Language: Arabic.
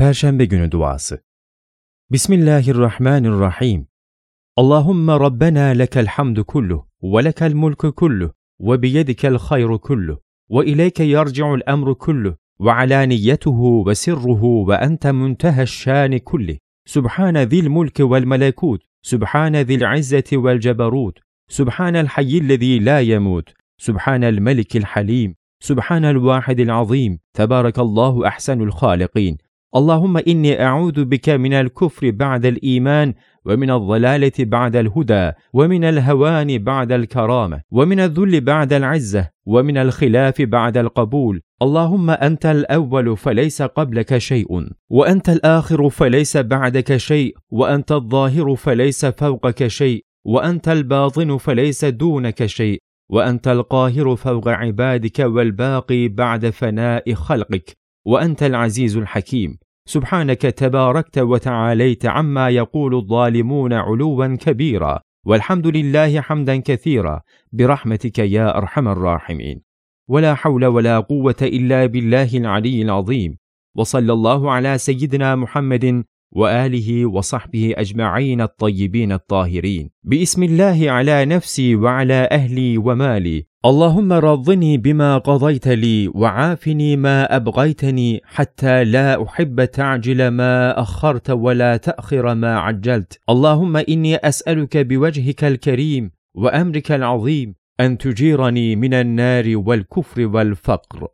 Perşembe günü duası. Bismillahirrahmanirrahim. Allahümme Rabbena lekel hamdu kulluh ve lekel mulku kulluh ve biyedikel hayru kulluh ve ileyke yerci'ul emru kulluh ve alaniyyetuhu ve sirruhu ve ente munteheş şani kulli. Subhane zil mulki vel melekut. Subhane zil izzeti vel ceberut. Subhanel hayyillezî la yemut. Subhanel melikil halim. Subhanel vahidil azim. Tebârekallahu ahsenul hâlikîn. اللهم إني أعوذ بك من الكفر بعد الإيمان ومن الضلالة بعد الهدى ومن الهوان بعد الكرامة ومن الذل بعد العزة ومن الخلاف بعد القبول. اللهم أنت الأول فليس قبلك شيء وأنت الآخر فليس بعدك شيء وأنت الظاهر فليس فوقك شيء وأنت الباطن فليس دونك شيء وأنت القاهر فوق عبادك والباقي بعد فناء خلقك وأنت العزيز الحكيم. سبحانك تباركت وتعاليت عما يقول الظالمون علوا كبيرا والحمد لله حمدا كثيرا برحمتك يا أرحم الراحمين. ولا حول ولا قوة إلا بالله العلي العظيم. وصلى الله على سيدنا محمد وآله وصحبه أجمعين الطيبين الطاهرين. بإسم الله على نفسي وعلى أهلي ومالي. اللهم رضني بما قضيت لي وعافني ما أبغيتني حتى لا أحب تعجل ما أخرت ولا تأخر ما عجلت. اللهم إني أسألك بوجهك الكريم وأمرك العظيم أن تجيرني من النار والكفر والفقر.